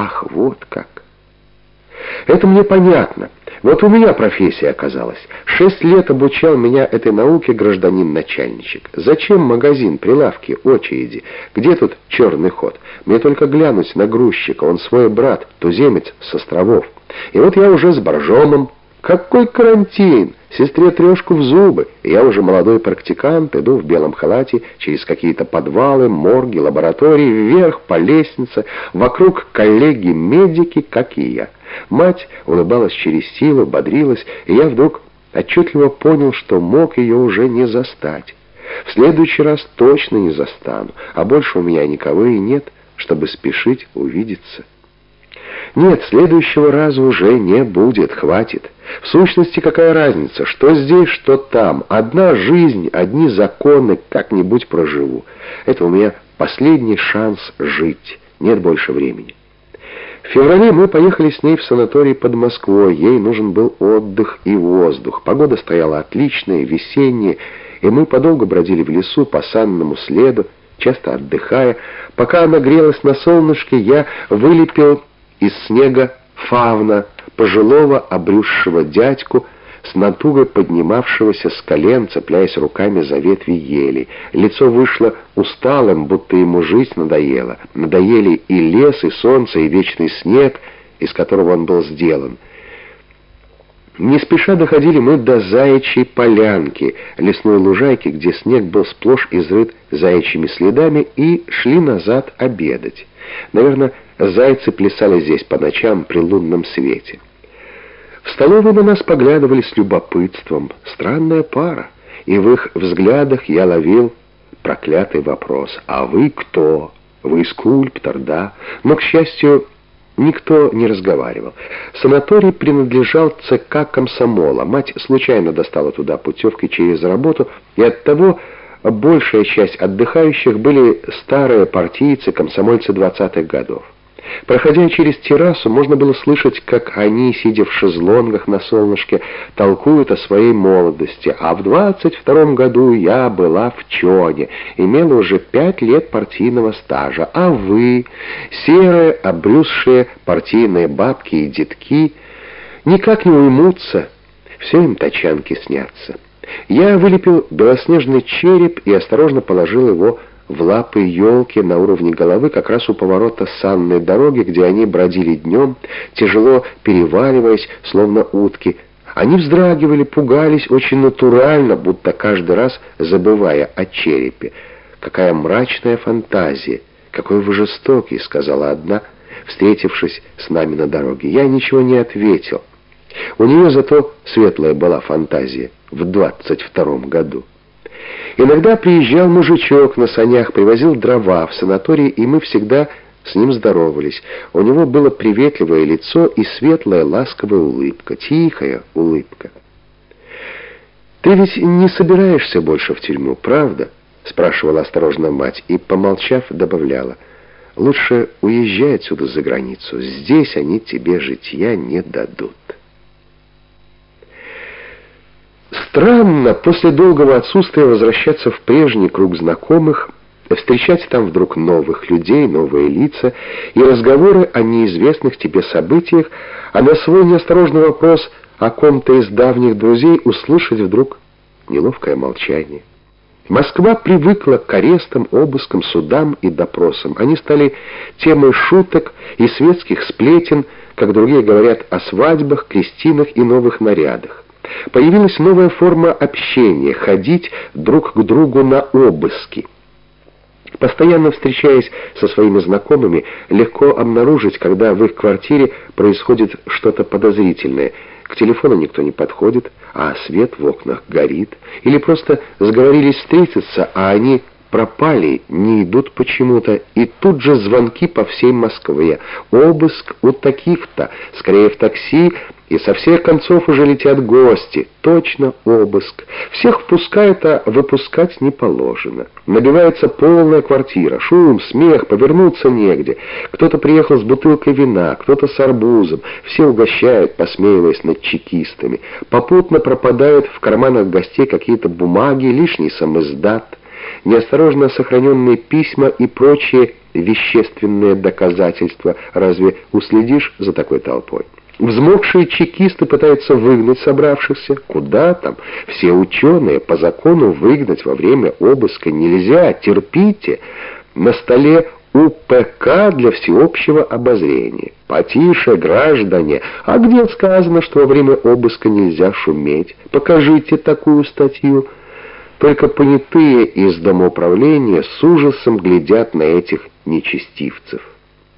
Ах, вот как! Это мне понятно. Вот у меня профессия оказалась. Шесть лет обучал меня этой науке гражданин-начальничек. Зачем магазин, прилавки, очереди? Где тут черный ход? Мне только глянуть на грузчика, он свой брат, туземец с островов. И вот я уже с боржомом. Какой карантин! Сестре трешку в зубы. Я уже молодой практикант, иду в белом халате через какие-то подвалы, морги, лаборатории, вверх по лестнице, вокруг коллеги-медики, как и я. Мать улыбалась через силу, бодрилась, и я вдруг отчетливо понял, что мог ее уже не застать. В следующий раз точно не застану, а больше у меня никого и нет, чтобы спешить увидеться. Нет, следующего раза уже не будет, хватит. В сущности, какая разница, что здесь, что там. Одна жизнь, одни законы, как-нибудь проживу. Это у меня последний шанс жить, нет больше времени. В феврале мы поехали с ней в санаторий под Москвой. Ей нужен был отдых и воздух. Погода стояла отличная, весенняя, и мы подолго бродили в лесу по санному следу, часто отдыхая. Пока она грелась на солнышке, я вылепил из снега фавна, пожилого обрюзшего дядьку, с натугой поднимавшегося с колен, цепляясь руками за ветви ели. Лицо вышло усталым, будто ему жизнь надоела. Надоели и лес, и солнце, и вечный снег, из которого он был сделан. Не спеша доходили мы до заячьей полянки, лесной лужайки, где снег был сплошь изрыт заячьими следами, и шли назад обедать. Наверное, зайцы плясали здесь по ночам при лунном свете. В столовой на нас поглядывали с любопытством. Странная пара. И в их взглядах я ловил проклятый вопрос. «А вы кто?» «Вы скульптор, да?» Но, к счастью, никто не разговаривал. Санаторий принадлежал ЦК комсомола. Мать случайно достала туда путевки через работу, и оттого большая часть отдыхающих были старые партийцы, комсомольцы 20-х годов. Проходя через террасу, можно было слышать, как они, сидя в шезлонгах на солнышке, толкуют о своей молодости. А в 22 году я была в Чоне, имела уже пять лет партийного стажа. А вы, серые, обрюзшие партийные бабки и детки, никак не уймутся, все им тачанки снятся. Я вылепил белоснежный череп и осторожно положил его в лапы елки на уровне головы как раз у поворота санной дороги, где они бродили днем, тяжело переваливаясь, словно утки. Они вздрагивали, пугались очень натурально, будто каждый раз забывая о черепе. «Какая мрачная фантазия! Какой вы жестокий!» — сказала одна, встретившись с нами на дороге. Я ничего не ответил. У нее зато светлая была фантазия в двадцать втором году. Иногда приезжал мужичок на санях, привозил дрова в санаторий, и мы всегда с ним здоровались. У него было приветливое лицо и светлая ласковая улыбка, тихая улыбка. «Ты ведь не собираешься больше в тюрьму, правда?» — спрашивала осторожно мать и, помолчав, добавляла. «Лучше уезжай отсюда за границу. Здесь они тебе житья не дадут». Странно после долгого отсутствия возвращаться в прежний круг знакомых, встречать там вдруг новых людей, новые лица и разговоры о неизвестных тебе событиях, а на свой неосторожный вопрос о ком-то из давних друзей услышать вдруг неловкое молчание. Москва привыкла к арестам, обыскам, судам и допросам. Они стали темой шуток и светских сплетен, как другие говорят о свадьбах, крестинах и новых нарядах. Появилась новая форма общения — ходить друг к другу на обыски. Постоянно встречаясь со своими знакомыми, легко обнаружить, когда в их квартире происходит что-то подозрительное. К телефону никто не подходит, а свет в окнах горит. Или просто сговорились встретиться, а они пропали, не идут почему-то, и тут же звонки по всей Москве. Обыск у таких-то, скорее в такси, и со всех концов уже летят гости. Точно обыск. Всех впускают, а выпускать не положено. Набивается полная квартира. Шум, смех, повернуться негде. Кто-то приехал с бутылкой вина, кто-то с арбузом. Все угощают, посмеиваясь над чекистами. Попутно пропадают в карманах гостей какие-то бумаги, лишний самоздат. неосторожно сохраненные письма и прочие вещественные доказательства. Разве уследишь за такой толпой? Взмокшие чекисты пытаются выгнать собравшихся. Куда там? Все ученые по закону выгнать во время обыска нельзя. Терпите. На столе УПК для всеобщего обозрения. Потише, граждане. А где сказано, что во время обыска нельзя шуметь? Покажите такую статью. Только понятые из домоуправления с ужасом глядят на этих нечестивцев.